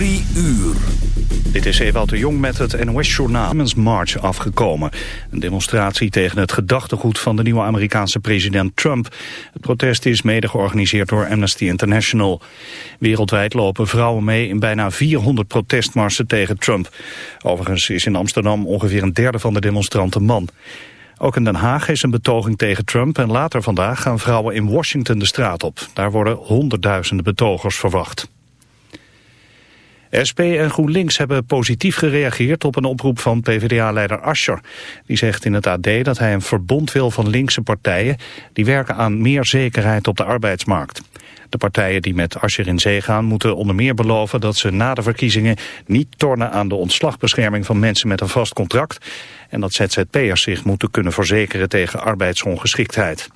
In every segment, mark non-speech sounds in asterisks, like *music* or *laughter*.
Uur. Dit is Ewout de Jong met het NOS-journaal March afgekomen. Een demonstratie tegen het gedachtegoed van de nieuwe Amerikaanse president Trump. Het protest is mede georganiseerd door Amnesty International. Wereldwijd lopen vrouwen mee in bijna 400 protestmarsen tegen Trump. Overigens is in Amsterdam ongeveer een derde van de demonstranten man. Ook in Den Haag is een betoging tegen Trump en later vandaag gaan vrouwen in Washington de straat op. Daar worden honderdduizenden betogers verwacht. SP en GroenLinks hebben positief gereageerd op een oproep van PvdA-leider Ascher. Die zegt in het AD dat hij een verbond wil van linkse partijen... die werken aan meer zekerheid op de arbeidsmarkt. De partijen die met Ascher in zee gaan moeten onder meer beloven... dat ze na de verkiezingen niet tornen aan de ontslagbescherming van mensen met een vast contract... en dat ZZP'ers zich moeten kunnen verzekeren tegen arbeidsongeschiktheid.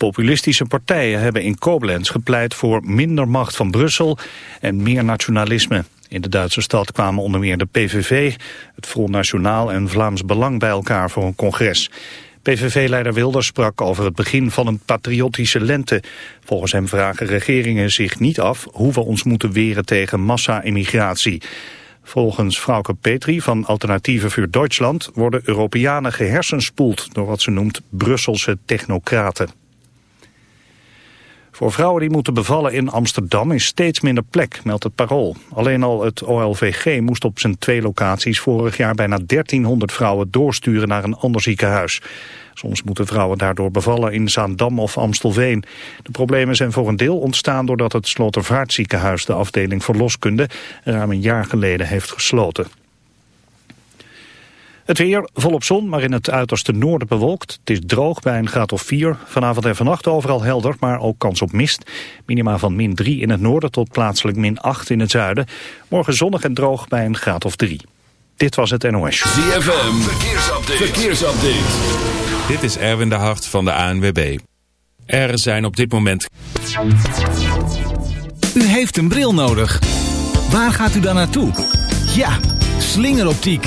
Populistische partijen hebben in Koblenz gepleit voor minder macht van Brussel en meer nationalisme. In de Duitse stad kwamen onder meer de PVV, het Front Nationaal en Vlaams Belang bij elkaar voor een congres. PVV-leider Wilders sprak over het begin van een patriotische lente. Volgens hem vragen regeringen zich niet af hoe we ons moeten weren tegen massa-immigratie. Volgens Frauke Petri van Alternatieve voor Duitsland worden Europeanen gehersenspoeld door wat ze noemt Brusselse technocraten. Voor vrouwen die moeten bevallen in Amsterdam is steeds minder plek, meldt het Parool. Alleen al het OLVG moest op zijn twee locaties vorig jaar bijna 1300 vrouwen doorsturen naar een ander ziekenhuis. Soms moeten vrouwen daardoor bevallen in Zaandam of Amstelveen. De problemen zijn voor een deel ontstaan doordat het Slotervaartziekenhuis de afdeling verloskunde ruim een jaar geleden heeft gesloten. Het weer volop zon, maar in het uiterste noorden bewolkt. Het is droog bij een graad of 4. Vanavond en vannacht overal helder, maar ook kans op mist. Minima van min 3 in het noorden tot plaatselijk min 8 in het zuiden. Morgen zonnig en droog bij een graad of 3. Dit was het NOS. ZFM, verkeersupdate. verkeersupdate. Dit is Erwin de Hart van de ANWB. Er zijn op dit moment... U heeft een bril nodig. Waar gaat u dan naartoe? Ja, slingeroptiek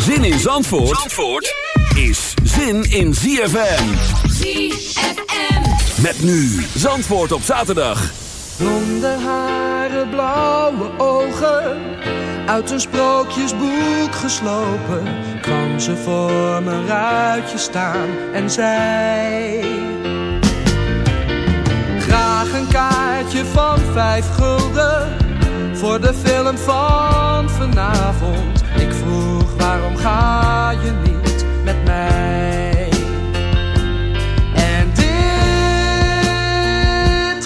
Zin in Zandvoort, Zandvoort is zin in ZFM. ZFM. Met nu Zandvoort op zaterdag. Blonde haren, blauwe ogen, uit een sprookjesboek geslopen, kwam ze voor mijn ruitje staan en zei: Graag een kaartje van vijf gulden voor de film van vanavond. Ik vroeg waarom ga je niet met mij? En dit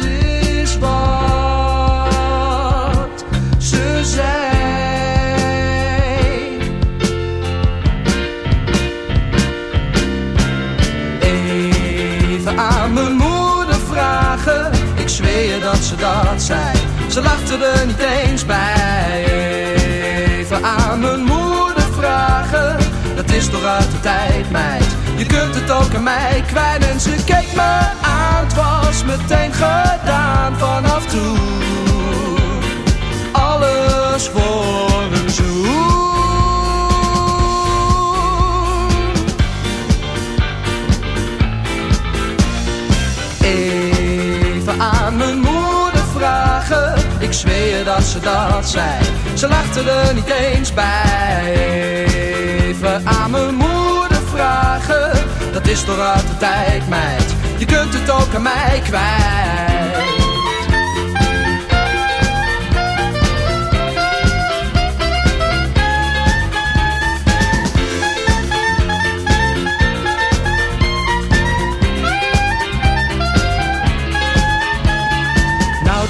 is wat ze zei. Even aan mijn moeder vragen, ik zweer dat ze dat zei. Ze lachten er niet eens bij. Even aan mijn moeder is uit de tijd, meid. Je kunt het ook aan mij kwijt. En ze keek me aan, het was meteen gedaan vanaf toen. Alles voor een zoen. Even aan mijn moeder vragen, ik zweer dat ze dat zei. Ze lachten er niet eens bij. Aan mijn moeder vragen, dat is uit de tijd, meid. Je kunt het ook aan mij kwijt.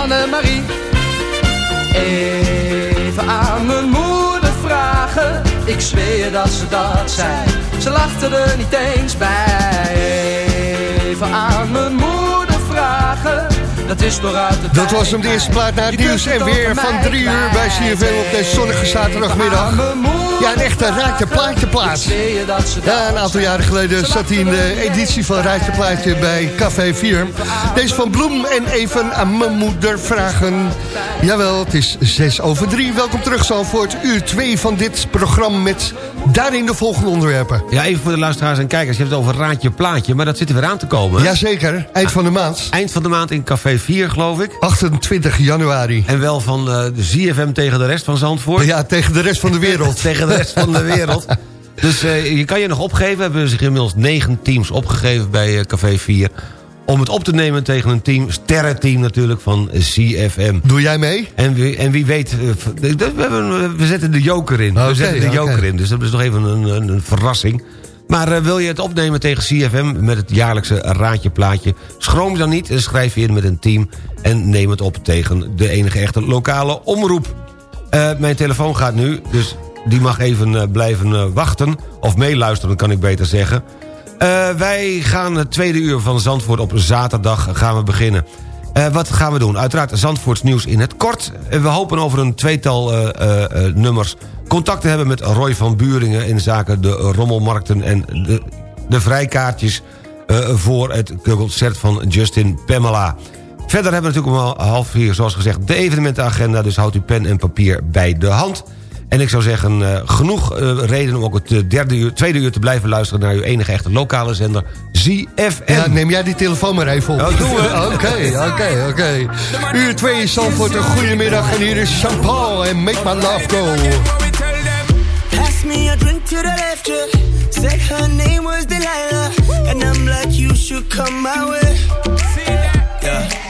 Annemarie. Even aan mijn moeder vragen, ik zweer dat ze dat zei. Ze lachten er niet eens bij. Even aan mijn moeder vragen dat is uit de Dat was hem de eerste plaat naar het nieuws en weer van drie uur bij CFM op deze zonnige zaterdagmiddag. Ja, een echte Raadje Plaatje plaats. Ja, een aantal jaren geleden zat hij in de editie van Raadje Plaatje bij Café 4. Deze van Bloem en even aan mijn moeder vragen. Jawel, het is zes over drie. Welkom terug zo voor het uur 2 van dit programma met daarin de volgende onderwerpen. Ja, even voor de luisteraars en kijkers. Je hebt het over Raadje Plaatje, maar dat zit er weer aan te komen. Jazeker, eind van de maand. Eind van de maand in Café 4, geloof ik. 28 januari. En wel van uh, de ZFM tegen de rest van Zandvoort. Ja, tegen de rest van de wereld. *laughs* tegen de rest van de wereld. *laughs* Dus uh, je kan je nog opgeven. We hebben zich inmiddels negen teams opgegeven bij uh, Café 4 om het op te nemen tegen een team, sterrenteam natuurlijk, van CFM. Doe jij mee? En wie, en wie weet, we, we, we zetten de joker in. Okay, we zetten de joker in, dus dat is nog even een, een, een verrassing. Maar wil je het opnemen tegen CFM met het jaarlijkse raadje plaatje... schroom dan niet en schrijf je in met een team... en neem het op tegen de enige echte lokale omroep. Mijn telefoon gaat nu, dus die mag even uh, blijven wachten. Of meeluisteren, kan ik beter zeggen. wij gaan het tweede uur van Zandvoort op zaterdag gaan we beginnen. wat gaan we doen? Uiteraard Zandvoorts nieuws in het kort. we hopen over een tweetal nummers contact te hebben met Roy van Buringen... in zaken de rommelmarkten en de, de vrijkaartjes... Voor het concert van Justin Pamela. Verder hebben we natuurlijk om half vier, zoals gezegd... de evenementenagenda, dus houdt u pen en papier bij de hand... En ik zou zeggen, uh, genoeg uh, reden om ook het derde uur, tweede uur te blijven luisteren... naar uw enige echte lokale zender, ZFM. Ja, neem jij die telefoon maar even op. Oh, doen we. *laughs* Oké, oké, oké. Uur 2 is Zandvoort, een goede middag. En hier is Jean-Paul en Make My Love Go. Pass me a drink to the left, yeah. Said her name was Delilah. And I'm like, you should come my way. Yeah.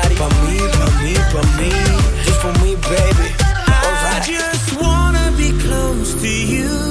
For me, for me, for me, just for me, baby. Alright. I just wanna be close to you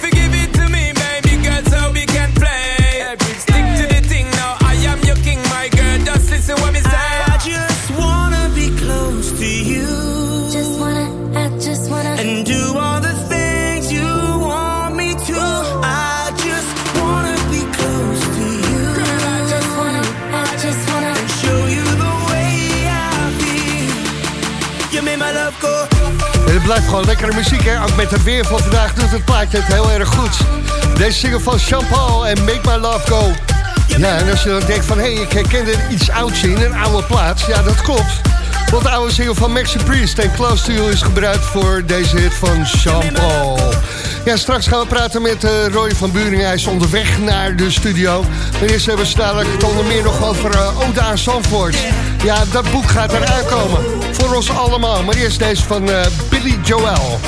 blijft gewoon lekkere muziek, hè? Ook met het weer van vandaag doet het plaatje het heel erg goed. Deze single van Jean-Paul en Make My Love Go. Ja, en als je dan denkt van, hé, hey, ik herken er iets ouds in, een oude plaat. Ja, dat klopt. Want de oude single van Maxi Priest en Close to You is gebruikt voor deze hit van Jean-Paul. Ja, straks gaan we praten met uh, Roy van Buringen. Hij is onderweg naar de studio. Maar eerst hebben we dadelijk het onder meer nog over uh, aan Zandvoort. Ja, dat boek gaat er aankomen. Voor ons allemaal. Maar eerst deze van uh, Billy Joel.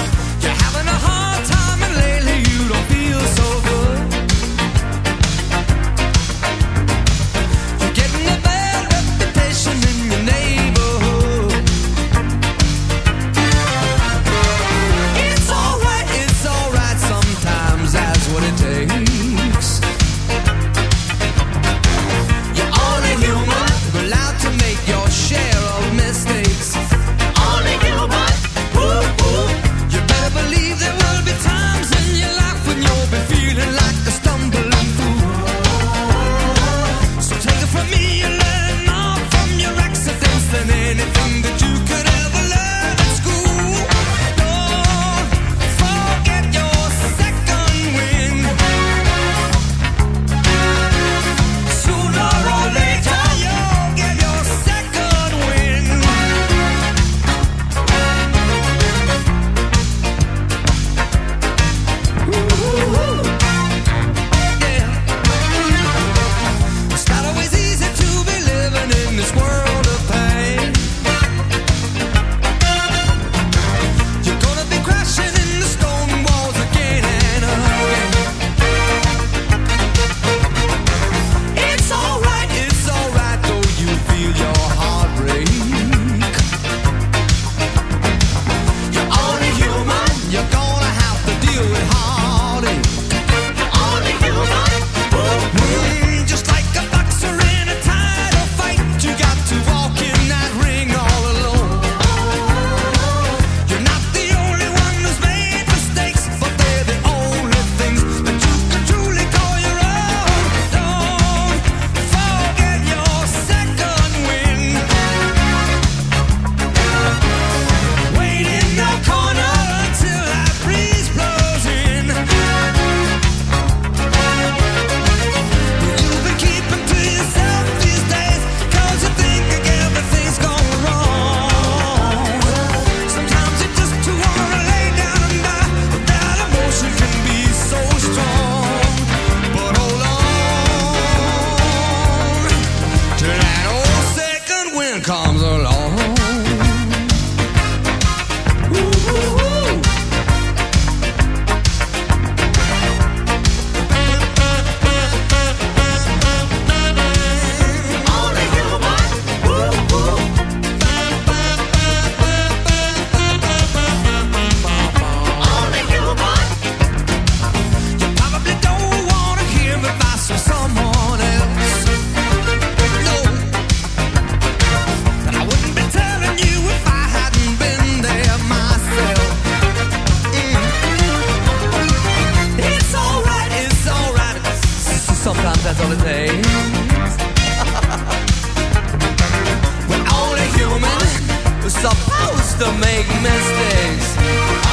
Takes. *laughs* We're only human. We're supposed to make mistakes.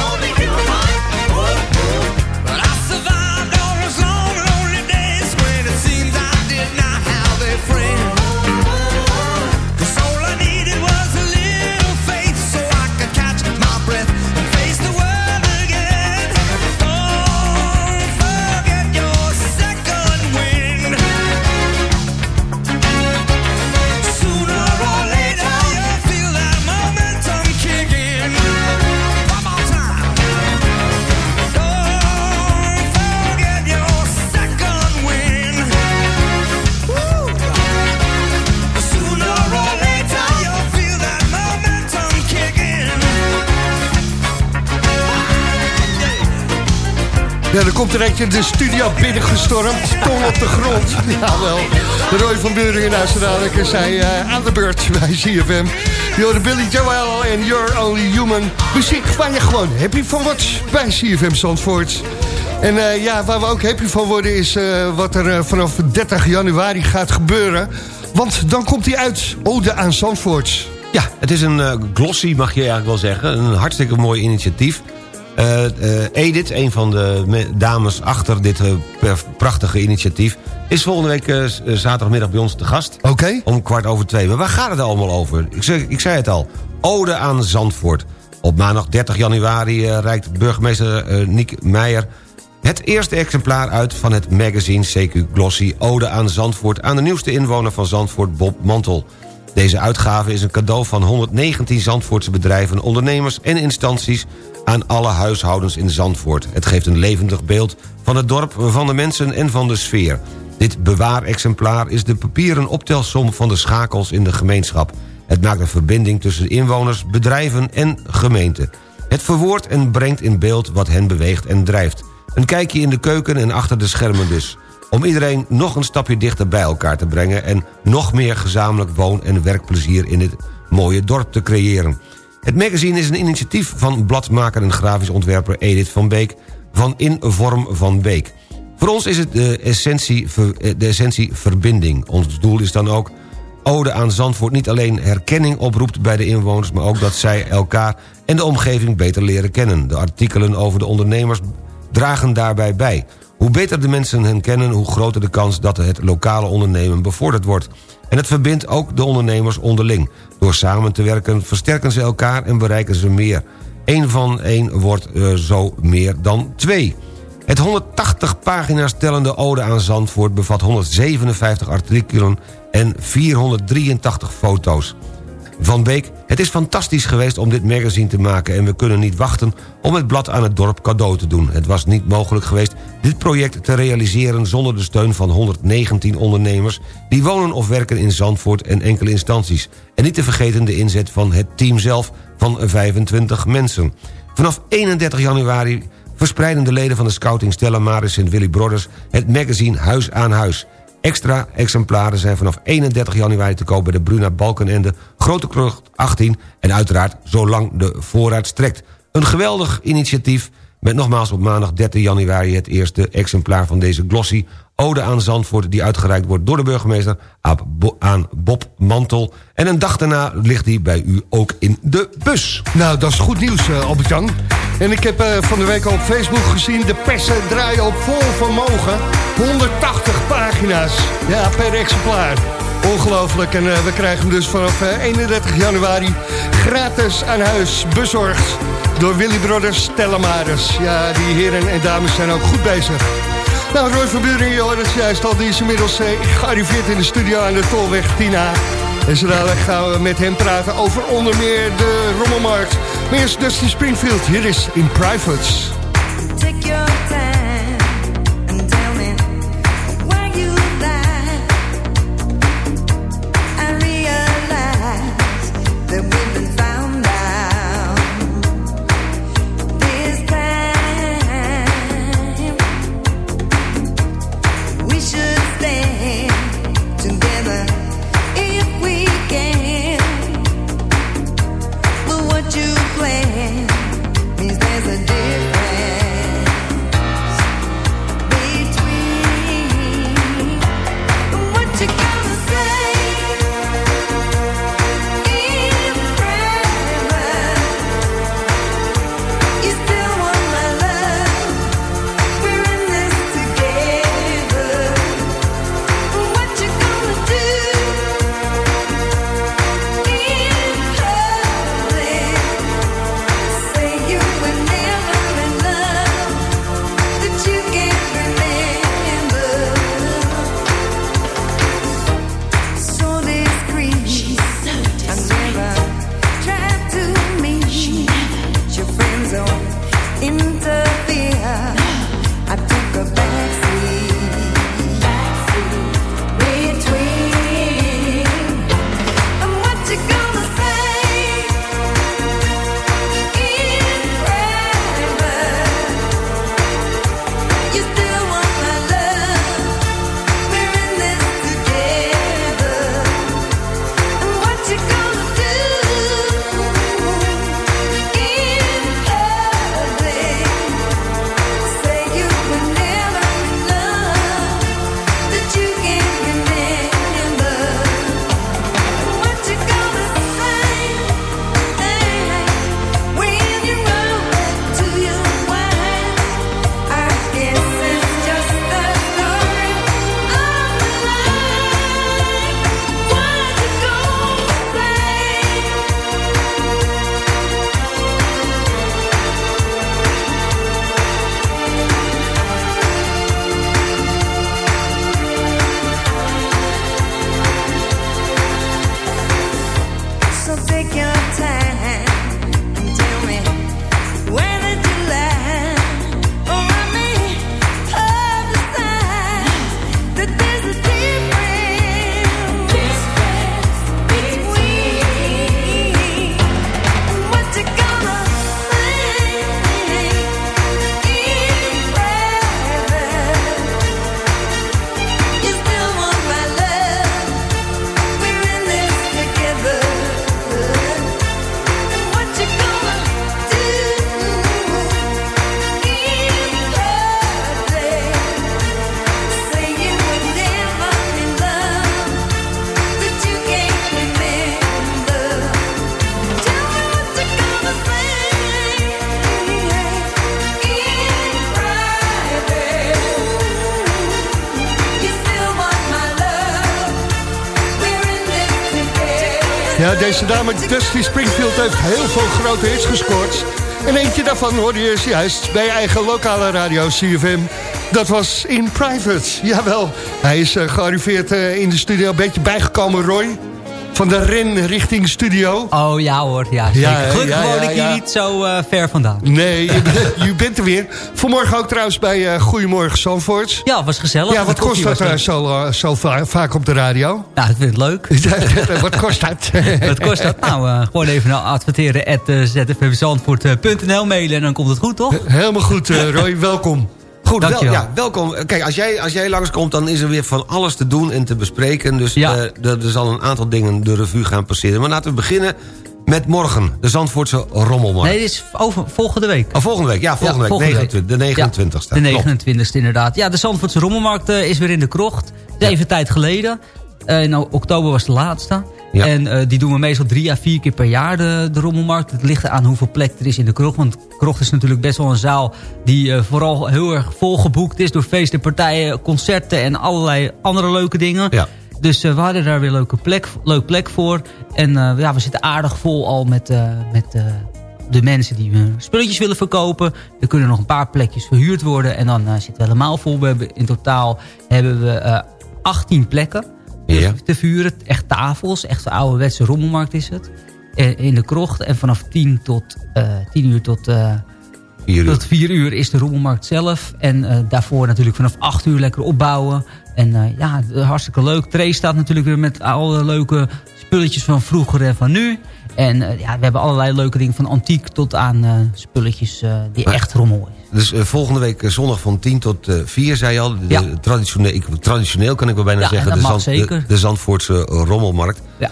Only human. But I survived all those long, lonely days when it seems I did not have a friend. Ja, dan komt er eentje de studio binnengestormd. Tong op de grond. Jawel. Roy van Buringen naast dadelijk is uh, aan de beurt bij CFM. You're Billy Joel en You're Only Human. Muziek waar je gewoon happy van wordt bij CFM Zandvoort. En uh, ja, waar we ook happy van worden is uh, wat er vanaf 30 januari gaat gebeuren. Want dan komt hij uit, Ode aan Zandvoort. Ja, het is een glossy, mag je eigenlijk wel zeggen. Een hartstikke mooi initiatief. Uh, uh, Edith, een van de dames achter dit uh, prachtige initiatief... is volgende week zaterdagmiddag bij ons te gast. Oké. Om kwart over twee. Maar waar gaat het allemaal over? Ik, zeg, ik zei het al. Ode aan Zandvoort. Op maandag 30 januari reikt burgemeester Niek Meijer... het eerste exemplaar uit van het magazine CQ Glossy... Ode aan Zandvoort aan de nieuwste inwoner van Zandvoort, Bob Mantel... Deze uitgave is een cadeau van 119 Zandvoortse bedrijven, ondernemers en instanties aan alle huishoudens in Zandvoort. Het geeft een levendig beeld van het dorp, van de mensen en van de sfeer. Dit bewaarexemplaar is de papieren optelsom van de schakels in de gemeenschap. Het maakt een verbinding tussen inwoners, bedrijven en gemeente. Het verwoordt en brengt in beeld wat hen beweegt en drijft. Een kijkje in de keuken en achter de schermen dus. Om iedereen nog een stapje dichter bij elkaar te brengen... en nog meer gezamenlijk woon- en werkplezier in dit mooie dorp te creëren. Het magazine is een initiatief van bladmaker en grafisch ontwerper Edith van Beek... van In Vorm van Beek. Voor ons is het de essentie, de essentie verbinding. Ons doel is dan ook ode aan Zandvoort niet alleen herkenning oproept bij de inwoners... maar ook dat zij elkaar en de omgeving beter leren kennen. De artikelen over de ondernemers dragen daarbij bij. Hoe beter de mensen hen kennen, hoe groter de kans dat het lokale ondernemen bevorderd wordt. En het verbindt ook de ondernemers onderling. Door samen te werken versterken ze elkaar en bereiken ze meer. Eén van één wordt zo meer dan twee. Het 180 pagina's tellende Ode aan Zandvoort bevat 157 artikelen en 483 foto's. Van Beek, het is fantastisch geweest om dit magazine te maken... en we kunnen niet wachten om het blad aan het dorp cadeau te doen. Het was niet mogelijk geweest dit project te realiseren... zonder de steun van 119 ondernemers... die wonen of werken in Zandvoort en enkele instanties. En niet te vergeten de inzet van het team zelf van 25 mensen. Vanaf 31 januari verspreiden de leden van de scouting Stella Maris St. Willy Brothers... het magazine Huis aan Huis... Extra exemplaren zijn vanaf 31 januari te koop bij de Bruna Balkenende... Grote Krocht 18 en uiteraard zolang de voorraad strekt. Een geweldig initiatief met nogmaals op maandag 13 januari... het eerste exemplaar van deze glossy Ode aan Zandvoort... die uitgereikt wordt door de burgemeester aan Bob Mantel. En een dag daarna ligt hij bij u ook in de bus. Nou, dat is goed nieuws, uh, Albert-Jan. En ik heb uh, van de week al op Facebook gezien... de persen draaien op vol vermogen. 180 pagina's. Ja, per exemplaar. Ongelooflijk. En uh, we krijgen hem dus vanaf 31 januari gratis aan huis bezorgd. Door Willy Brothers Telemaris. Ja, die heren en dames zijn ook goed bezig. Nou, Roy van Buren, Joris juist al, die is inmiddels eh, gearriveerd in de studio aan de Tolweg Tina. En zo gaan we met hem praten over onder meer de rommelmarkt. Maar Dusty Springfield, hier is In Privates. Deze dame Dusty Springfield heeft heel veel grote hits gescoord. En eentje daarvan hoorde je juist bij je eigen lokale radio CFM. Dat was In Private. Jawel, hij is uh, gearriveerd uh, in de studio. Een beetje bijgekomen, Roy van de ren richting studio. Oh ja hoor, ja, ja Gelukkig woon ik hier niet zo uh, ver vandaan. Nee, je, *laughs* je, bent er weer. Vanmorgen ook trouwens bij uh, Goedemorgen Zandvoort. Ja, was gezellig. Ja, wat kost dat uh, zo, zo vaak op de radio? Nou, ik vind het leuk. *laughs* *laughs* wat kost dat? wat kost dat? Nou, gewoon even naar adverteren at zfmzandvoort.nl mailen en dan komt het goed, toch? Helemaal goed, Roy. welkom. Goed, wel, ja, welkom. Kijk, als jij, als jij langskomt, dan is er weer van alles te doen en te bespreken. Dus ja. uh, er, zal een aantal dingen de revue gaan passeren. Maar laten we beginnen met morgen, de Zandvoortse Rommelmarkt. Nee, dit is over, volgende week. Oh, volgende week, ja, volgende, ja, volgende week. de 29ste. Ja, de 29ste inderdaad. Ja, de Zandvoortse Rommelmarkt uh, is weer in de krocht. Even tijd geleden. Uh, in oktober was de laatste. Ja. En uh, die doen we meestal drie à vier keer per jaar, de, de rommelmarkt. Het ligt aan hoeveel plek er is in de krocht. Want de krocht is natuurlijk best wel een zaal die uh, vooral heel erg volgeboekt is... door feesten, partijen, concerten en allerlei andere leuke dingen. Ja. Dus uh, we hadden daar weer een leuke plek, leuk plek voor. En ja, we zitten aardig vol al met, met de mensen die spulletjes willen verkopen. Er kunnen nog een paar plekjes verhuurd worden. En dan zitten we helemaal vol. We hebben, in totaal hebben we 18 plekken ja. te vuren. Echt tafels, echt een ouderwetse rommelmarkt is het. Eh, in de krocht. En vanaf 10 tot uh, eh, 10 uur tot, uh, uur. tot 4 uur is de rommelmarkt zelf. En uh, daarvoor natuurlijk vanaf 8 uur lekker opbouwen. En ja, hartstikke leuk. Tree staat natuurlijk weer met alle leuke spulletjes van vroeger en van nu. En ja, we hebben allerlei leuke dingen van antiek tot aan spulletjes die echt rommel is. Dus uh, volgende week uh, zondag van 10 tot uh, 4, zei je al. De, ja. traditioneel, ik, traditioneel kan ik wel bijna ja, zeggen. De, zand, de, de, Zandvoortse rommelmarkt. Ja.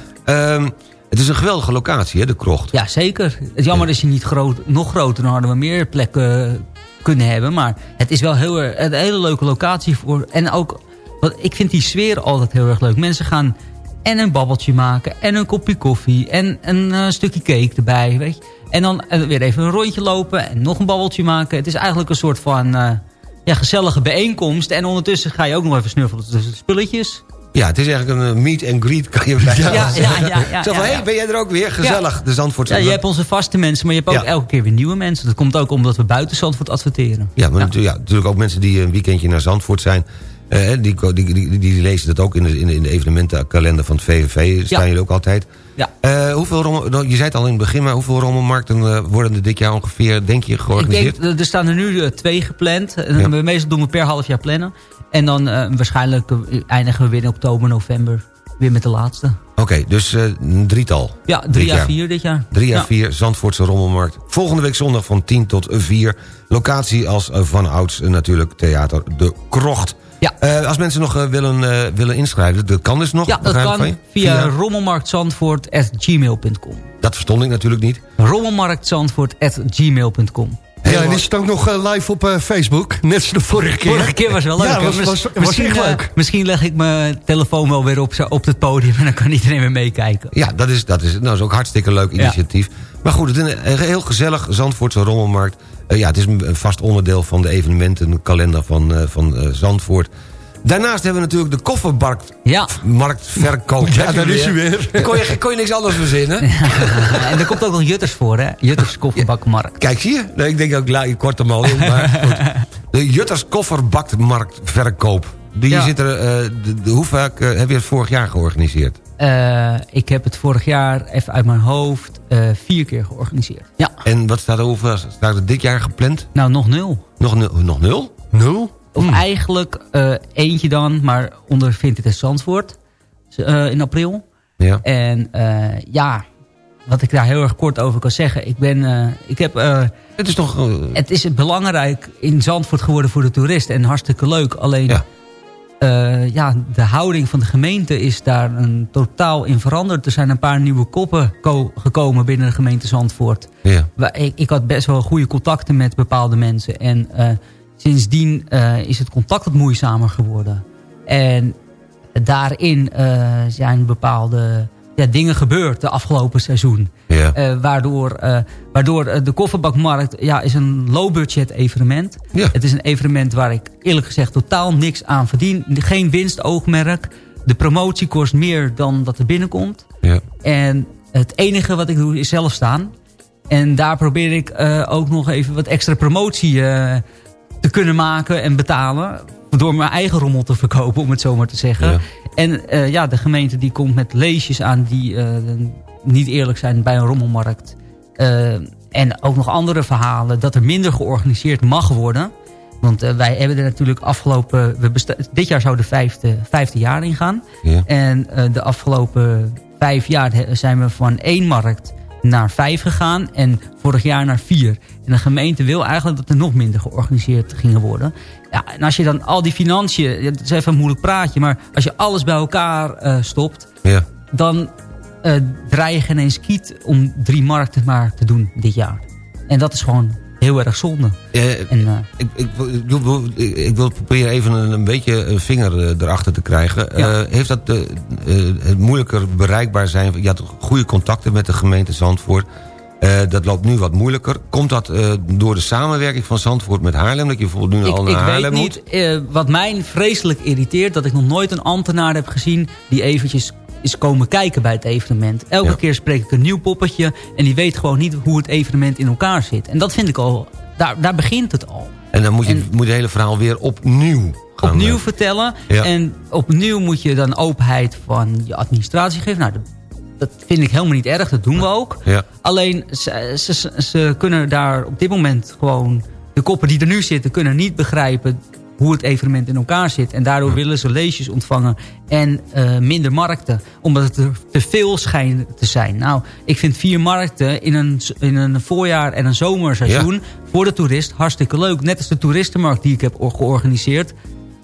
Um, het is een geweldige locatie, hè, de krocht. Ja, zeker. Het is jammer dat je niet groot, nog groter... dan hadden we meer plekken kunnen hebben. Maar het is wel heel een hele leuke locatie voor... En ook, ik vind die sfeer altijd heel erg leuk. Mensen gaan en een babbeltje maken... en een kopje koffie en een stukje cake erbij, weet je. En dan weer even een rondje lopen en nog een babbeltje maken. Het is eigenlijk een soort van uh, ja, gezellige bijeenkomst. En ondertussen ga je ook nog even snuffelen tussen de spulletjes. Ja, het is eigenlijk een meet and greet, kan je bijna ja, ja, ja, *laughs* Zo van, hé, hey, ben jij er ook weer? Gezellig, de Zandvoort. Ja, je hebt onze vaste mensen, maar je hebt ook elke keer weer nieuwe mensen. Dat komt ook omdat we buiten Zandvoort adverteren. Ja, maar ja. natuurlijk ook mensen die een weekendje naar Zandvoort zijn... Uh, die, die, die, die, lezen dat ook in de, in de evenementenkalender van het VVV. Staan jullie ook altijd. Ja. Uh, hoeveel rommel, nou, je zei het al in het begin, maar hoeveel rommelmarkten uh, worden er dit jaar ongeveer, denk je, georganiseerd? Ik denk, er staan er nu twee gepland. Ja. Meestal doen we per half jaar plannen. En dan waarschijnlijk eindigen we weer in oktober, november weer met de laatste. Oké, okay, dus een drietal. Ja, drie à vier dit jaar. Drie à vier, Zandvoortse Rommelmarkt. Volgende week zondag van 10 tot 4. Locatie als van ouds natuurlijk Theater De Krocht. Ja. Uh, als mensen nog uh, willen, uh, willen inschrijven, dat kan dus nog? Ja, dat kan via, via rommelmarktzandvoort.gmail.com. Dat verstond ik natuurlijk niet. rommelmarktzandvoort.gmail.com. Ja, en is het ook nog live op Facebook, net zoals de vorige keer. Vorige keer was wel leuk. Ja, was, was, was misschien, leuk. misschien leg ik mijn telefoon wel weer op, op het podium... en dan kan iedereen weer meekijken. Ja, dat is, dat is, nou, is ook hartstikke leuk initiatief. Ja. Maar goed, het is een heel gezellig Zandvoortse rommelmarkt. Uh, ja, het is een vast onderdeel van de evenementenkalender van, uh, van uh, Zandvoort. Daarnaast hebben we natuurlijk de koffermarkt ja. marktverkoop. *laughs* Ja, daar is weer. Kon je, kon je niks anders verzinnen? Ja, *laughs* en er komt ook nog Jutters voor, hè? Jutters kofferbakmarkt. Kijk, zie je? Nee, ik denk ook, ik kort hem al in, maar *laughs* goed. De Jutters kofferbakmarktverkoop. Die ja. zit er, uh, de, de, hoe vaak uh, heb je het vorig jaar georganiseerd? Uh, ik heb het vorig jaar, even uit mijn hoofd, vier keer georganiseerd. Ja. En wat staat er, hoeveel staat er dit jaar gepland? Nou, nog nul. Nog, nul, nog nul? Nul? Of hmm. eigenlijk eentje dan, maar onder Vintage Zandvoort in april. Ja. En ja, wat ik daar heel erg kort over kan zeggen. Ik ben, ik heb... het is toch... het is belangrijk in Zandvoort geworden voor de toerist. En hartstikke leuk. Alleen... Ja uh, ja, de houding van de gemeente is daar een totaal in veranderd. Er zijn een paar nieuwe koppen gekomen binnen de gemeente Zandvoort. Ja. Ik, ik, had best wel goede contacten met bepaalde mensen. En uh, sindsdien uh, is het contact wat moeizamer geworden. En daarin zijn bepaalde ja, dingen gebeurd de afgelopen seizoen. Ja. Uh, waardoor uh, waardoor eh, de kofferbakmarkt ja, is een low-budget evenement. Ja. Het is een evenement waar ik eerlijk gezegd totaal niks aan verdien. Geen winstoogmerk. De promotie kost meer dan dat er binnenkomt. Ja. En het enige wat ik doe is zelf staan. En daar probeer ik uh, ook nog even wat extra promotie te kunnen maken en betalen. Door mijn eigen rommel te verkopen, om het zo maar te zeggen. Ja. En uh, ja, de gemeente die komt met leesjes aan die niet eerlijk zijn bij een rommelmarkt. en ook nog andere verhalen dat er minder georganiseerd mag worden. Want wij hebben er natuurlijk afgelopen... We dit jaar zou de vijfde, vijfde jaar ingaan. Ja. En de afgelopen vijf jaar zijn we van één markt naar vijf gegaan. En vorig jaar naar vier. En de gemeente wil eigenlijk dat er nog minder georganiseerd gingen worden. Ja, en als je dan al die financiën... Dat is even een moeilijk praatje. Maar als je alles bij elkaar uh, stopt... Ja. Dan draai je geen eens kiet om drie markten maar te doen dit jaar. En dat is gewoon heel erg zonde. En, uh, ik, ik, ik, wil, ik, wil proberen even een, een beetje een vinger uh, erachter te krijgen. Ja. heeft dat het moeilijker bereikbaar zijn? Je had goede contacten met de gemeente Zandvoort. dat loopt nu wat moeilijker. Komt dat door de samenwerking van Zandvoort met Haarlem? Dat je bijvoorbeeld nu al naar Haarlem moet? Ik weet niet. wat mij vreselijk irriteert... dat ik nog nooit een ambtenaar heb gezien... die eventjes is komen kijken bij het evenement. Elke keer spreek ik een nieuw poppetje... en die weet gewoon niet hoe het evenement in elkaar zit. En dat vind ik al... Daar, daar begint het al. En dan moet je, moet het hele verhaal weer opnieuw gaan... Opnieuw uh, vertellen. Ja. En opnieuw moet je dan openheid van je administratie geven. Nou, dat vind ik helemaal niet erg. Dat doen we ook. Ja. Alleen, ze, ze, ze kunnen daar op dit moment gewoon... De koppen die er nu zitten kunnen niet begrijpen hoe het evenement in elkaar zit. En daardoor willen ze leesjes ontvangen en uh, minder markten. Omdat het er te veel schijnt te zijn. Nou, ik vind vier markten in een, in een voorjaar en een zomerseizoen... Ja. voor de toerist hartstikke leuk. Net als de toeristenmarkt die ik heb georganiseerd.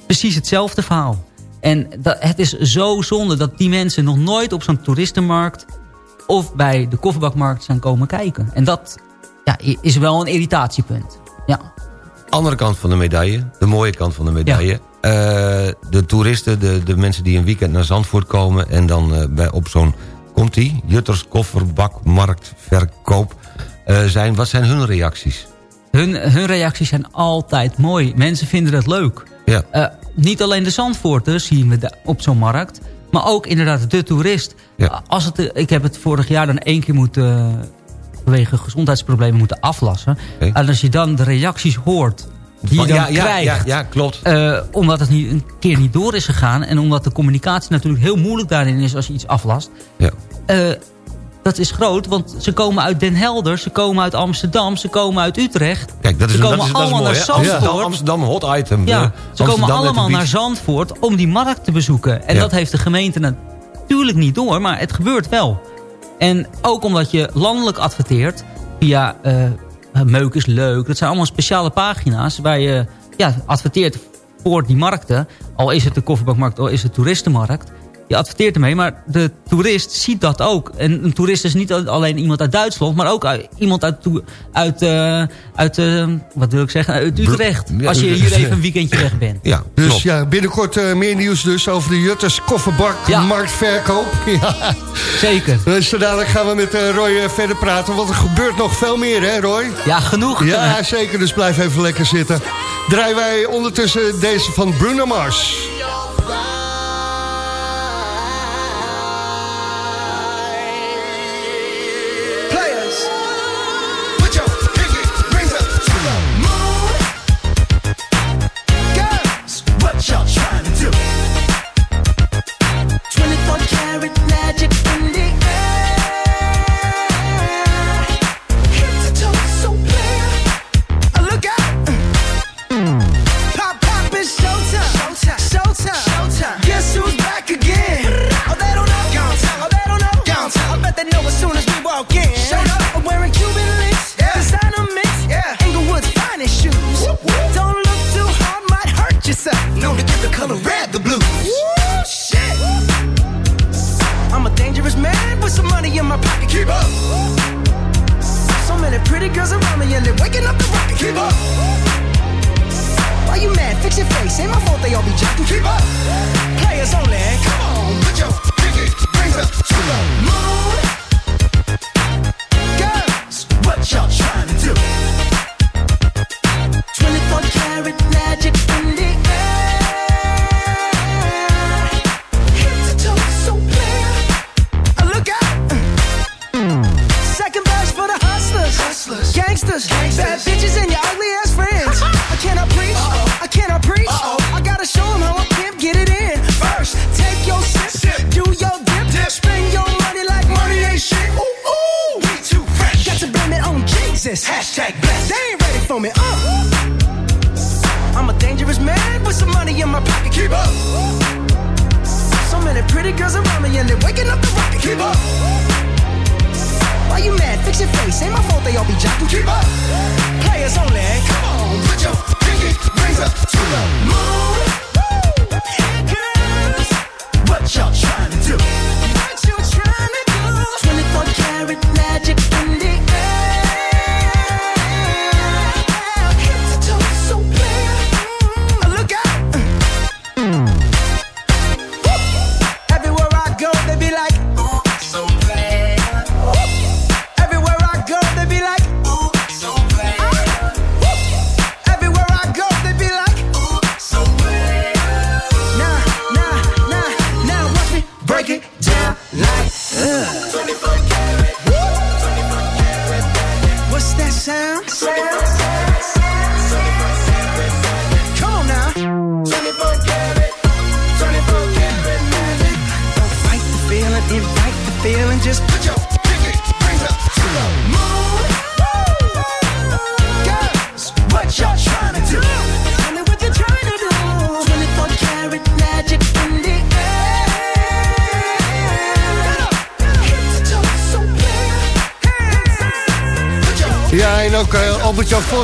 Precies hetzelfde verhaal. En dat, het is zo zonde dat die mensen nog nooit op zo'n toeristenmarkt... of bij de kofferbakmarkt zijn komen kijken. En dat ja, is wel een irritatiepunt. Ja andere kant van de medaille, de mooie kant van de medaille... Uh, de toeristen, de, de mensen die een weekend naar Zandvoort komen... en dan uh, bij, op zo'n, komt die, Jutters kofferbakmarkt verkoop uh, zijn. Wat zijn hun reacties? Hun, hun reacties zijn altijd mooi. Mensen vinden het leuk. Ja. niet alleen de Zandvoorters zien we op zo'n markt... maar ook inderdaad de toerist. Ja. Als het, ik heb het vorig jaar dan één keer moeten vanwege gezondheidsproblemen moeten aflassen. Okay. En als je dan de reacties hoort die je dan ja, krijgt. Ja, ja, klopt. Uh, omdat het niet, een keer niet door is gegaan. En omdat de communicatie natuurlijk heel moeilijk daarin is als je iets aflast. Ja. Uh, dat is groot, want ze komen uit Den Helder, ze komen uit Amsterdam, ze komen uit Utrecht. Kijk, dat is, ze komen dat is, allemaal dat is mooi, naar Zandvoort. Ja. Amsterdam hot item. Ja, ze komen allemaal naar Zandvoort om die markt te bezoeken. En dat heeft de gemeente natuurlijk niet door, maar het gebeurt wel. En ook omdat je landelijk adverteert via uh, Meuk is leuk. Dat zijn allemaal speciale pagina's waar je ja, adverteert voor die markten. Al is het de kofferbakmarkt, al is het de toeristenmarkt je adverteert ermee, maar de toerist ziet dat ook. En een toerist is niet alleen iemand uit Duitsland, maar ook iemand uit, uit, uh, uit uh, wat wil ik zeggen, uit Utrecht. Als je hier even *laughs* een weekendje weg bent. Ja, dus ja, binnenkort uh, meer nieuws dus over de Jutters kofferbak ja. marktverkoop. *laughs* Ja. Zeker. Dus dadelijk gaan we met Roy verder praten, want er gebeurt nog veel meer hè Roy? Ja, genoeg. Ja, zeker, dus blijf even lekker zitten. Draaien wij ondertussen deze van Bruno Mars.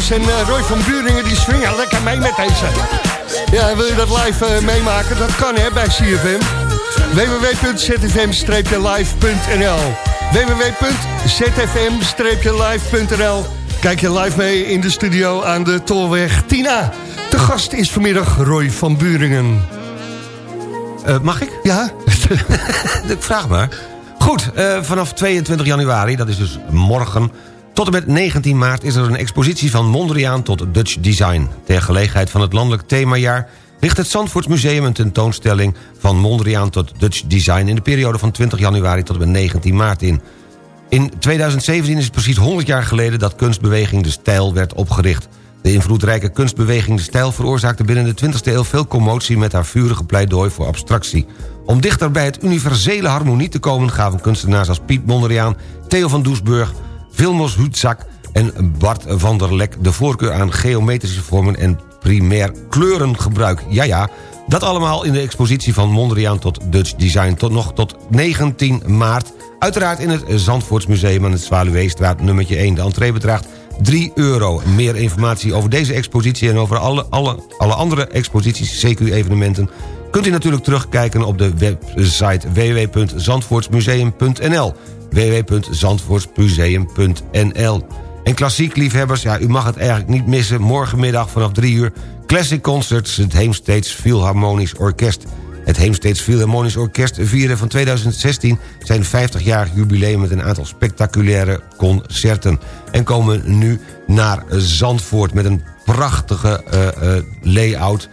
En uh, Roy van Buringen... die swingen lekker mee met deze. Ja, wil je dat live uh, meemaken? Dat kan hè, bij CFM. www.zfm-live.nl www.zfm-live.nl Kijk je live mee in de studio aan de Tolweg Tina. De gast is vanmiddag Roy van Buringen. Uh, mag ik? Ja. *laughs* ik vraag maar. Goed, vanaf 22 januari, dat is dus morgen tot en met 19 maart is er een expositie van Mondriaan tot Dutch Design. Ter gelegenheid van het landelijk themajaar richt het Zandvoortsmuseum een tentoonstelling van Mondriaan tot Dutch Design... in de periode van 20 januari tot en met 19 maart in. In 2017 is het precies 100 jaar geleden dat kunstbeweging De Stijl werd opgericht. De invloedrijke kunstbeweging De Stijl veroorzaakte binnen de 20e eeuw veel commotie... met haar vurige pleidooi voor abstractie. Om dichter bij het universele harmonie te komen gaven kunstenaars als Piet Mondriaan... Theo van Doesburg Vilmos Hutzak en Bart van der Lek... de voorkeur aan geometrische vormen en primair kleurengebruik. Ja, ja, dat allemaal in de expositie van Mondriaan tot Dutch Design... tot nog tot 19 maart. Uiteraard in het Zandvoortsmuseum aan het Zwaluweestraat nummertje 1. De entree bedraagt 3 euro. Meer informatie over deze expositie en over alle, alle, alle andere exposities, CQ-evenementen... kunt u natuurlijk terugkijken op de website www.zandvoortsmuseum.nl www.zandvoortsmuseum.nl En klassiek liefhebbers, ja, u mag het eigenlijk niet missen... morgenmiddag vanaf 3 uur Classic Concerts... het Heemsteeds Philharmonisch Orkest. Het Heemsteeds Philharmonisch Orkest vierde van 2016... zijn 50-jarig jubileum met een aantal spectaculaire concerten... en komen nu naar Zandvoort met een prachtige uh, uh, layout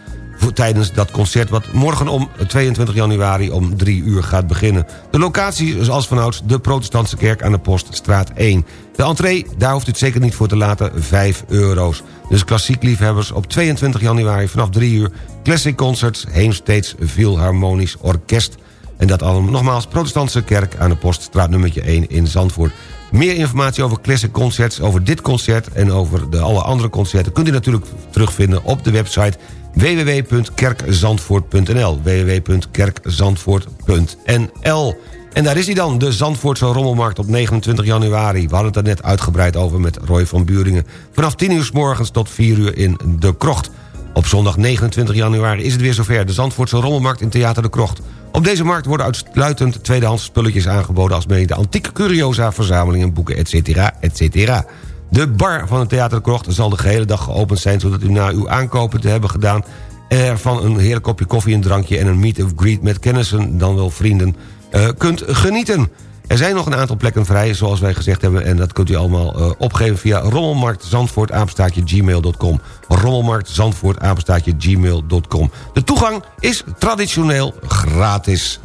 tijdens dat concert... wat morgen om 22 januari om 3 uur gaat beginnen. De locatie is als vanouds de protestantse kerk aan de Poststraat 1. De entree, daar hoeft u het zeker niet voor te laten, 5 euro's. Dus klassiek liefhebbers op 22 januari vanaf 3 uur... Classic Concerts, Heemsteeds Philharmonisch Orkest... En dat allemaal nogmaals protestantse kerk aan de Poststraat nummertje 1 in Zandvoort. Meer informatie over Classic Concerts, over dit concert... en over de alle andere concerten kunt u natuurlijk terugvinden op de website www.kerkzandvoort.nl www.kerkzandvoort.nl En daar is hij dan, de Zandvoortse Rommelmarkt op 29 januari. We hadden het er net uitgebreid over met Roy van Buringen. Vanaf 10 uur s morgens tot 4 uur in De Krocht. Op zondag 29 januari is het weer zover. De Zandvoortse Rommelmarkt in Theater De Krocht. Op deze markt worden uitsluitend tweedehands spulletjes aangeboden... als mede de antieke curiosa, verzamelingen, boeken, etc. etc. De bar van het Theater de Krocht zal de gehele dag geopend zijn... zodat u na uw aankopen te hebben gedaan... er van een heerlijk kopje koffie, een drankje en een meet of greet... met kennissen, dan wel vrienden, uh, kunt genieten. Er zijn nog een aantal plekken vrij, zoals wij gezegd hebben... en dat kunt u allemaal uh, opgeven via rommelmarktzandvoort, gmail.com. Rommelmarktzandvoort, gmail.com. De toegang is traditioneel gratis.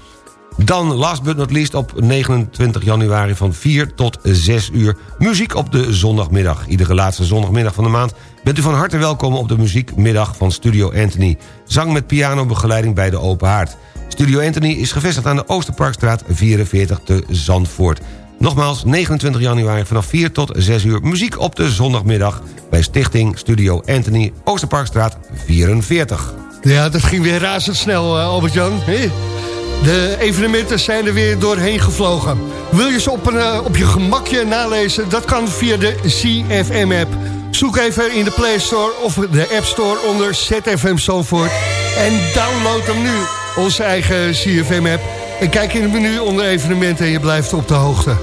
Dan, last but not least, op 29 januari van 4 tot 6 uur... muziek op de zondagmiddag. Iedere laatste zondagmiddag van de maand... bent u van harte welkom op de muziekmiddag van Studio Anthony. Zang met pianobegeleiding bij de Open Haard. Studio Anthony is gevestigd aan de Oosterparkstraat 44 te Zandvoort. Nogmaals, 29 januari vanaf 4 tot 6 uur muziek op de zondagmiddag... bij Stichting Studio Anthony, Oosterparkstraat 44. Ja, dat ging weer razendsnel, uh, Albert-Jan. De evenementen zijn er weer doorheen gevlogen. Wil je ze op, een, uh, op je gemakje nalezen? Dat kan via de CFM-app. Zoek even in de Play Store of de App Store onder ZFM Zandvoort. En download hem nu, onze eigen CFM-app. En kijk in het menu onder evenementen en je blijft op de hoogte.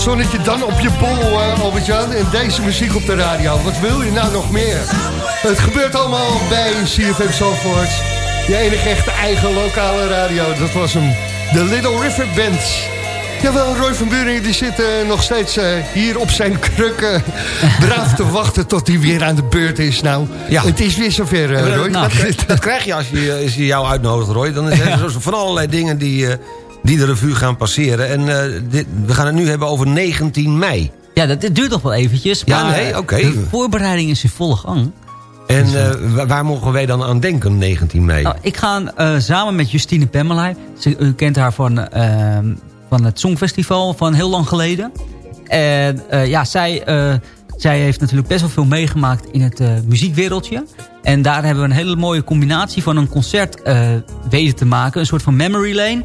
Het zonnetje dan op je bol, uh, Albert-Jan. En deze muziek op de radio. Wat wil je nou nog meer? Het gebeurt allemaal bij CFM Zandvoort. Je enige echte eigen lokale radio. Dat was hem. De Little River Band. Jawel, Roy van Buringen die zit uh, nog steeds uh, hier op zijn krukken *laughs* braaf te wachten tot hij weer aan de beurt is. Nou, ja. het is weer zover, Roy. Nou, dat, dat, krijg je als je, als je jou uitnodigt, Roy. Dan zijn er *laughs* van allerlei dingen die, die de revue gaan passeren. En dit, we gaan het nu hebben over 19 mei. Ja, dat, duurt nog wel eventjes. Maar ja, nee, oké. De voorbereiding is in volle gang. En uh, waar mogen wij dan aan denken 19 mei? Nou, ik ga uh, samen met Justine Pemmelij. U kent haar van, uh, van het Songfestival van heel lang geleden. En ja, zij, zij heeft natuurlijk best wel veel meegemaakt in het muziekwereldje. En daar hebben we een hele mooie combinatie van een concert weten te maken. Een soort van memory lane.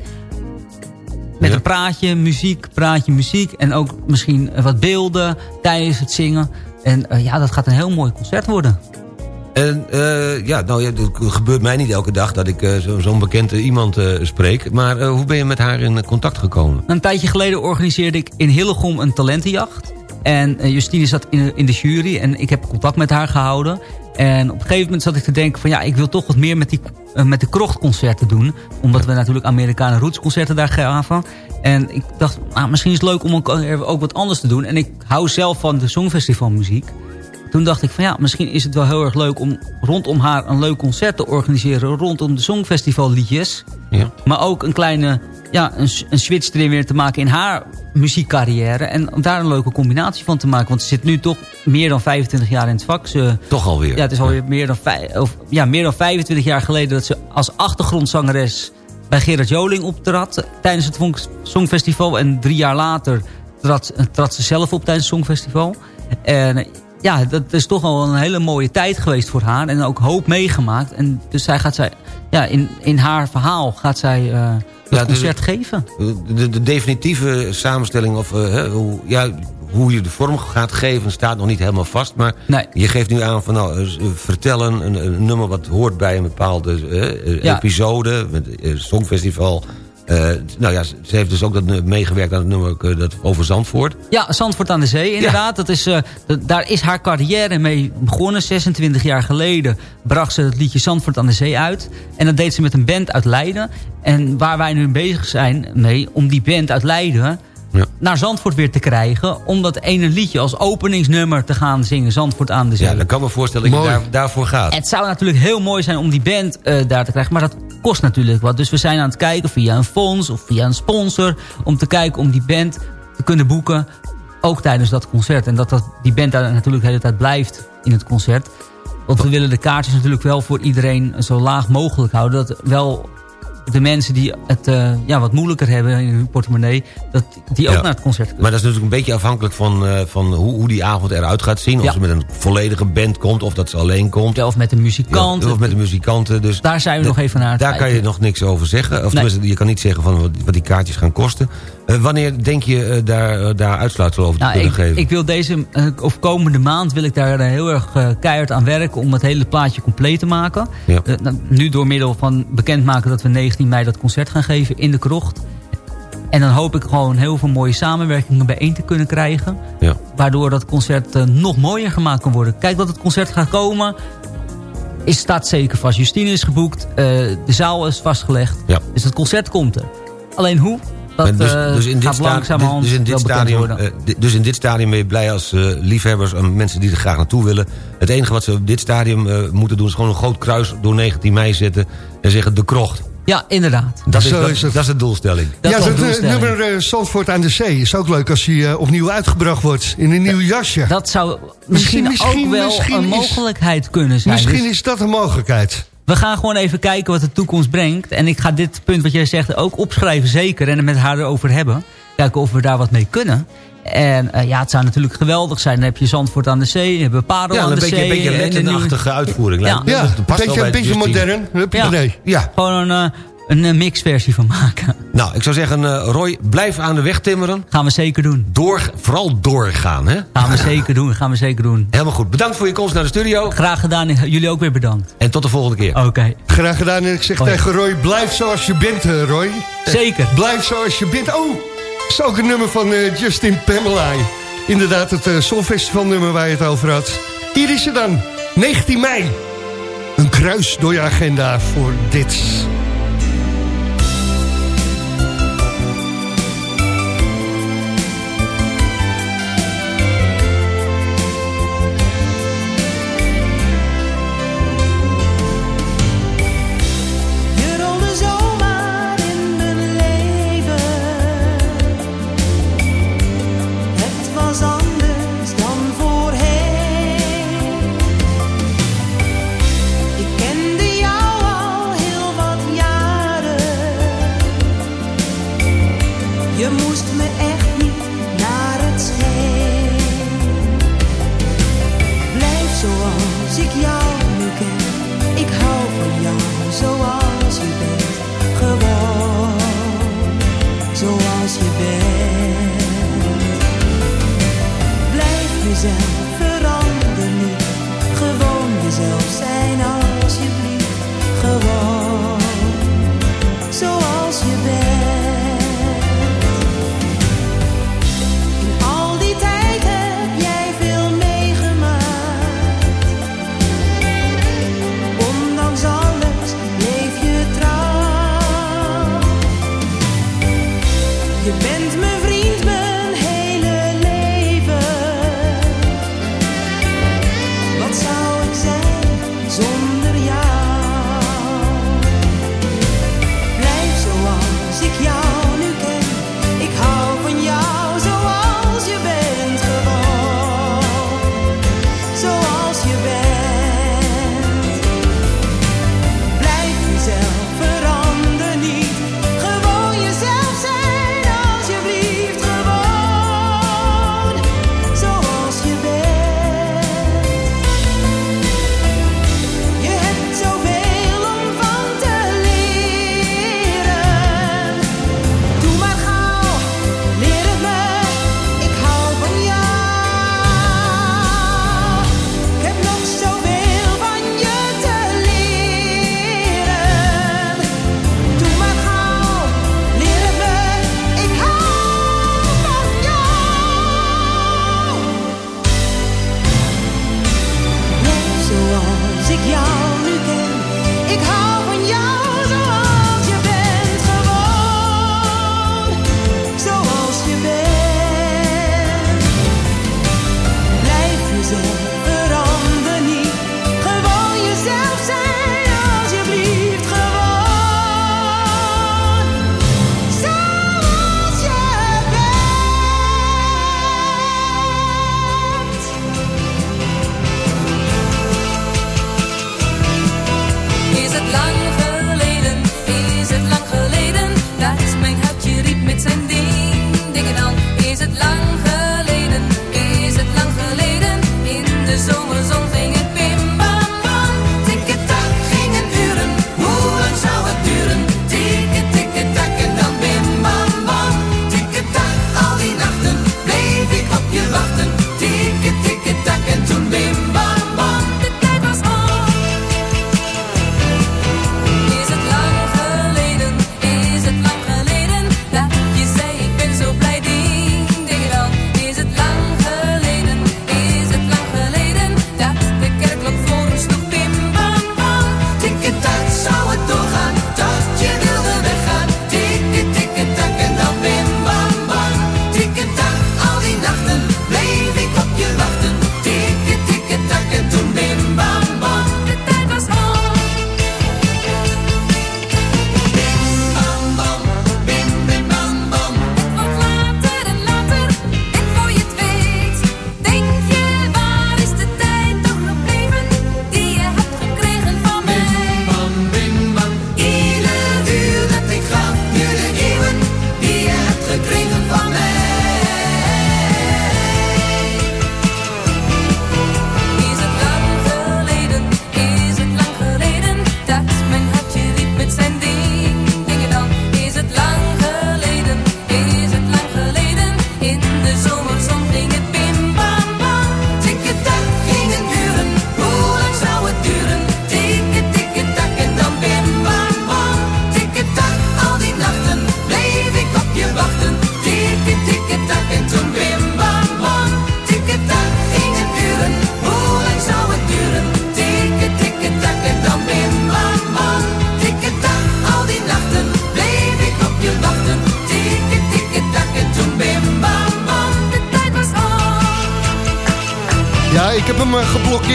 Met een praatje, muziek, praatje, muziek. En ook misschien wat beelden tijdens het zingen. En ja, dat gaat een heel mooi concert worden. En uh, ja, nou, het gebeurt mij niet elke dag dat ik uh, zo'n zo bekende iemand uh, spreek. Maar hoe ben je met haar in contact gekomen? Een tijdje geleden organiseerde ik in Hillegom een talentenjacht. En Justine zat in, in, de jury en ik heb contact met haar gehouden. En op een gegeven moment zat ik te denken van ja, ik wil toch wat meer met, die, met de krochtconcerten doen. Omdat we natuurlijk Amerikanen rootsconcerten daar gaven. En ik dacht, nou, misschien is het leuk om ook, ook wat anders te doen. En ik hou zelf van de Songfestivalmuziek toen dacht ik van ja, misschien is het wel heel erg leuk om rondom haar een leuk concert te organiseren. Rondom de Songfestivalliedjes. Ja. Maar ook een kleine, ja, een, een switch erin weer te maken in haar muziekcarrière. En om daar een leuke combinatie van te maken. Want ze zit nu toch meer dan 25 jaar in het vak. Ze, toch alweer. Ja, het is alweer meer dan, of, ja, meer dan 25 jaar geleden dat ze als achtergrondzangeres bij Gerard Joling optrad. Tijdens het Songfestival. En drie jaar later trad, trad ze zelf op tijdens het Songfestival. En ja, dat is toch al een hele mooie tijd geweest voor haar. En ook hoop meegemaakt. En dus zij gaat zij, ja, in, in haar verhaal gaat zij uh, het concert geven. De, de, definitieve samenstelling of uh, hoe, ja, hoe je de vorm gaat geven staat nog niet helemaal vast. Maar nee. je geeft nu aan van nou, eh, vertellen een, een, nummer wat hoort bij een bepaalde uh, ja. episode. Met, Songfestival uh, nou ja, ze heeft dus ook dat, meegewerkt aan het nummer uh, dat over Zandvoort. Ja, Zandvoort aan de Zee, inderdaad. Dat is, uh, daar is haar carrière mee begonnen. 26 jaar geleden bracht ze het liedje Zandvoort aan de Zee uit. En dat deed ze met een band uit Leiden. En waar wij nu bezig zijn mee, om die band uit Leiden ja. naar Zandvoort weer te krijgen. Om dat ene liedje als openingsnummer te gaan zingen. Zandvoort aan de zee. Ja, dan kan me voorstellen dat je daar, daarvoor gaat. Het zou natuurlijk heel mooi zijn om die band uh, daar te krijgen. Maar dat kost natuurlijk wat. Dus we zijn aan het kijken via een fonds of via een sponsor. Om te kijken om die band te kunnen boeken. Ook tijdens dat concert. En dat, dat die band daar natuurlijk de hele tijd blijft in het concert. Want we willen de kaartjes natuurlijk wel voor iedereen zo laag mogelijk houden. Dat wel de mensen die het uh, ja, wat moeilijker hebben in hun portemonnee... Dat, die ook naar het concert kunnen. Maar dat is natuurlijk een beetje afhankelijk van, uh, van hoe, hoe die avond eruit gaat zien. Of ja. ze met een volledige band komt, of dat ze alleen komt. of met een muzikant. Of met de muzikanten. Dus daar zijn we nog even naar Daar kan je nog niks over zeggen. Of nee. je kan niet zeggen van wat die kaartjes gaan kosten. Uh, wanneer denk je uh, daar, uh, daar uitsluitsel over te nou, kunnen ik, geven? Ik wil deze, of komende maand wil ik daar heel erg keihard aan werken... om het hele plaatje compleet te maken. Ja. Nou, nu door middel van bekendmaken dat we 19 mei dat concert gaan geven in de krocht. En dan hoop ik gewoon heel veel mooie samenwerkingen bijeen te kunnen krijgen. Ja. Waardoor dat concert nog mooier gemaakt kan worden. Kijk, dat het concert gaat komen is, staat zeker vast. Justine is geboekt, de zaal is vastgelegd. Ja. Dus het concert komt er. Alleen hoe? Dat dus, uh, dus in dit langzamerhand dus in dit stadium, dus in dit stadium ben je blij als uh, liefhebbers en mensen die er graag naartoe willen. Het enige wat ze op dit stadium moeten doen is gewoon een groot kruis door 19 mei zetten en zeggen de krocht. Ja, inderdaad. Dat, is, dat, is, dat is de doelstelling. Dat ja, het nummer uh, Zandvoort aan de Zee is ook leuk als hij uh, opnieuw uitgebracht wordt in een nieuw jasje. Dat zou misschien, misschien ook wel misschien een mogelijkheid kunnen zijn. Misschien dus, is dat een mogelijkheid. We gaan gewoon even kijken wat de toekomst brengt. En ik ga dit punt wat jij zegt ook opschrijven, zeker. En er met haar erover hebben. Kijken of we daar wat mee kunnen. En uh, ja, het zou natuurlijk geweldig zijn. Dan heb je Zandvoort aan de zee, hebben we Parel ja, aan de beetje, zee. Een beetje een letterachtige uitvoering. Ja, ja. een beetje, een beetje modern. Ja. ja. Gewoon een... Uh, een mixversie van maken. Nou, ik zou zeggen, uh, Roy, blijf aan de weg timmeren. Gaan we zeker doen. Door, vooral doorgaan, hè? Gaan we zeker doen, gaan we zeker doen. Helemaal goed. Bedankt voor je komst naar de studio. Graag gedaan, jullie ook weer bedankt. En tot de volgende keer. Oké. Okay. Graag gedaan en ik zeg Hoi. tegen Roy, blijf zoals je bent, Roy. Zeker. Blijf zoals je bent. Oh, is ook een nummer van Justin Pamela. Inderdaad, het uh, Songfestival nummer waar je het over had. Hier is ze dan, 19 mei. Een kruis door je agenda voor dit. Bent. Blijf jezelf, verander niet. Gewoon jezelf zijn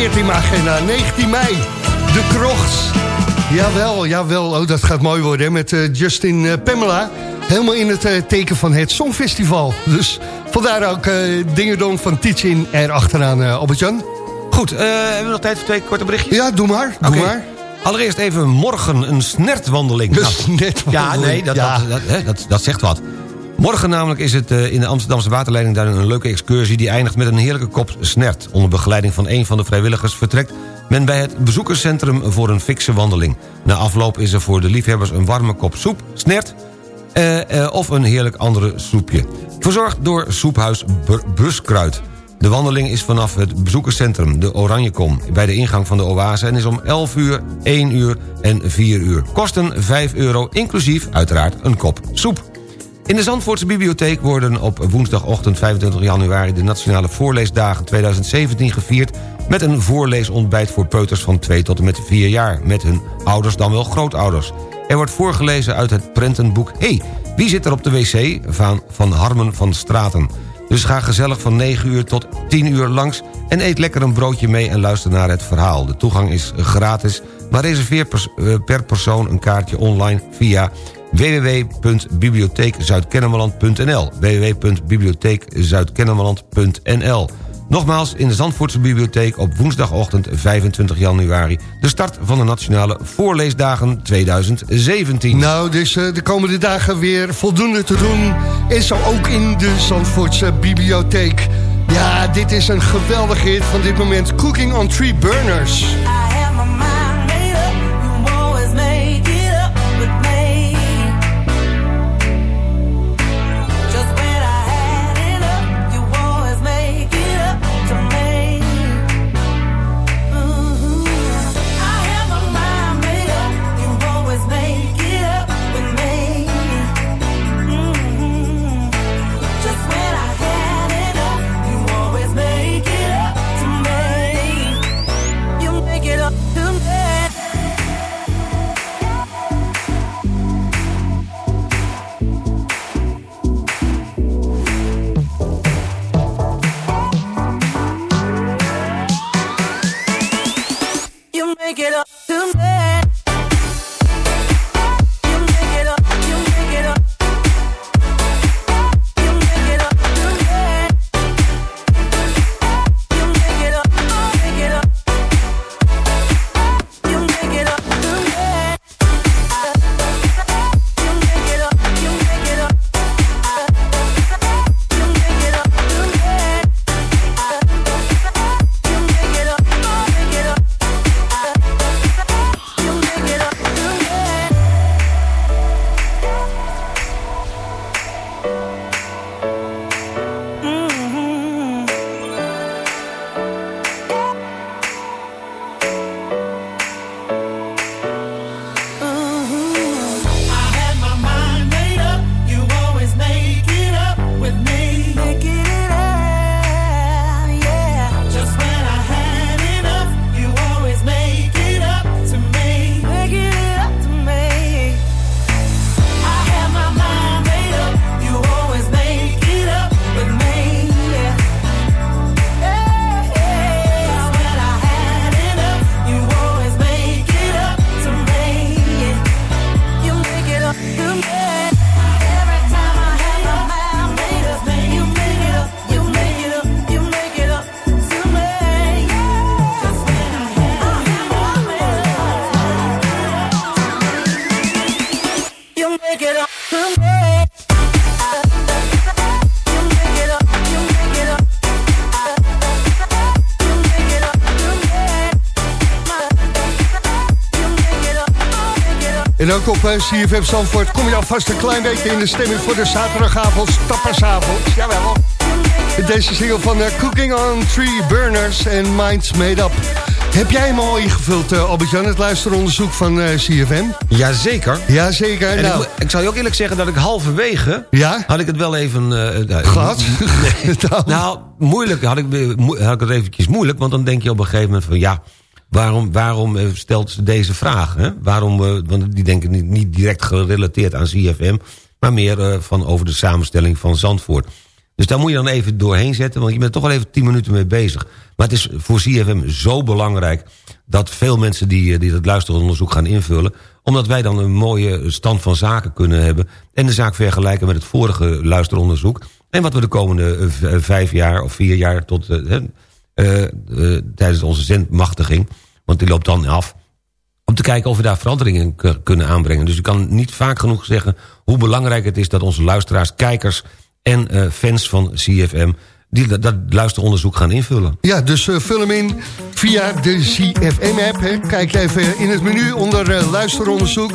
14 agenda, 19 mei. De Krocht. Jawel, jawel. Oh, dat gaat mooi worden met eh, Justin eh, Pamela. Helemaal in het eh, teken van het Songfestival. Dus vandaar ook uh, Dingedong van Tietjin erachteraan, op het Jan. Goed, hebben we nog tijd voor twee korte berichtjes? Ja, doe maar. Doe maar. Allereerst even morgen een snertwandeling. Een. Nou, ja, nee, dat. Dat, dat, dat zegt wat. Morgen namelijk is het eh, in de Amsterdamse waterleiding daar een leuke excursie... die eindigt met een heerlijke kop snert. Onder begeleiding van een van de vrijwilligers vertrekt men bij het bezoekerscentrum voor een fikse wandeling. Na afloop is er voor de liefhebbers een warme kop soep, snert... eh, eh, of een heerlijk andere soepje. Verzorgd door soephuis Buskruid. De wandeling is vanaf het bezoekerscentrum, de Oranjekom... bij de ingang van de Oase en is om 11 uur, 1 uur en 4 uur. Kosten 5 euro, inclusief uiteraard een kop soep. In de Zandvoortse Bibliotheek worden op woensdagochtend 25 januari... de Nationale Voorleesdagen 2017 gevierd... met een voorleesontbijt voor peuters van 2 tot en met 4 jaar... met hun ouders dan wel grootouders. Er wordt voorgelezen uit het prentenboek Hey, wie zit er op de wc? van, van Harmen van Straten. Dus ga gezellig van 9 uur tot 10 uur langs... en eet lekker een broodje mee en luister naar het verhaal. De toegang is gratis, maar reserveer eh, per persoon een kaartje online via www.bibliotheekzuidkennemerland.nl www.bibliotheekzuidkennemerland.nl Nogmaals, in de Zandvoortse Bibliotheek op woensdagochtend 25 januari... de start van de Nationale Voorleesdagen 2017. Nou, dus eh, de komende dagen weer voldoende te doen. En zo ook in de Zandvoortse bibliotheek. Ja, dit is een geweldige hit van dit moment. Cooking on Three Burners. Ook op eh, CFM Zandvoort kom je alvast een klein beetje in de stemming voor de zaterdagavond, stappersavond. Jawel. Deze single van eh, Cooking on Three Burners en Minds Made Up. Heb jij hem al ingevuld, uh, Albert-Jan, het luisteronderzoek van eh, CFM? Jazeker. Jazeker. En Nou, ik, ik zal je ook eerlijk zeggen dat ik halverwege... Ja? had ik het wel even... eh, eh, Gehad? *laughs* Nee. *laughs* nou, moeilijk had ik, had ik het eventjes moeilijk... want dan denk je op een gegeven moment van... ja, waarom, waarom eh, stelt ze deze vraag? Hè? Waarom, eh, want die denken niet, direct gerelateerd aan CFM... maar meer eh, van over de samenstelling van Zandvoort. Dus daar moet je dan even doorheen zetten... want je bent toch wel even tien minuten mee bezig. Maar het is voor CFM zo belangrijk... dat veel mensen die, die het luisteronderzoek gaan invullen... omdat wij dan een mooie stand van zaken kunnen hebben... en de zaak vergelijken met het vorige luisteronderzoek... en wat we de komende vijf jaar of vier jaar tot, uh, tijdens onze zendmachtiging... want die loopt dan af om te kijken of we daar veranderingen kunnen aanbrengen. Dus ik kan niet vaak genoeg zeggen hoe belangrijk het is... dat onze luisteraars, kijkers en uh, fans van CFM... die dat, luisteronderzoek gaan invullen. Ja, dus uh, vul hem in via de CFM-app. Kijk even in het menu onder uh, luisteronderzoek...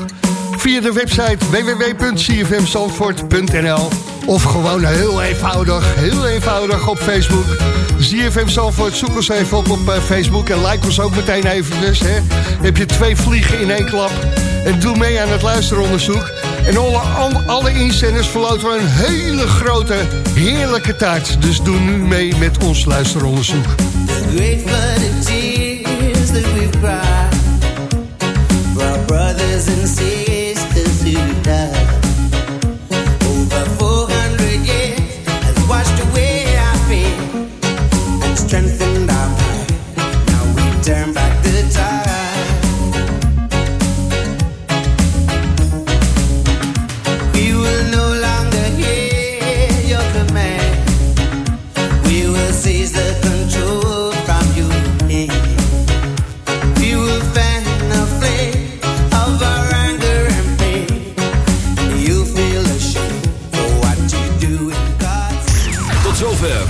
via de website www.cfmzandvoort.nl of gewoon heel eenvoudig, heel eenvoudig op Facebook. ZFM Zandvoort, zoek ons even op op uh, Facebook en like ons ook meteen even. Dus, hè. heb je twee vliegen in één klap. En doe mee aan het luisteronderzoek. En alle, alle inzenders verloten we een hele grote, heerlijke taart. Dus doe nu mee met ons luisteronderzoek. The great tears that we've cried brothers and sisters